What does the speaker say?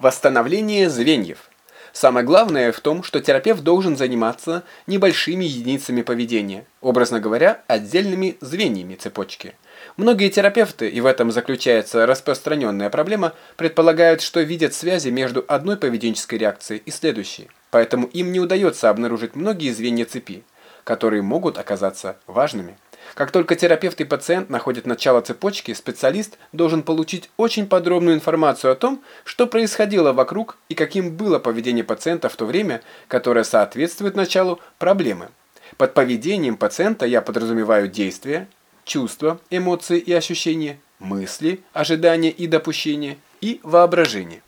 Восстановление звеньев. Самое главное в том, что терапевт должен заниматься небольшими единицами поведения, образно говоря, отдельными звеньями цепочки. Многие терапевты, и в этом заключается распространенная проблема, предполагают, что видят связи между одной поведенческой реакцией и следующей, поэтому им не удается обнаружить многие звенья цепи, которые могут оказаться важными. Как только терапевт и пациент находят начало цепочки, специалист должен получить очень подробную информацию о том, что происходило вокруг и каким было поведение пациента в то время, которое соответствует началу проблемы. Под поведением пациента я подразумеваю действия, чувства, эмоции и ощущения, мысли, ожидания и допущения и воображение.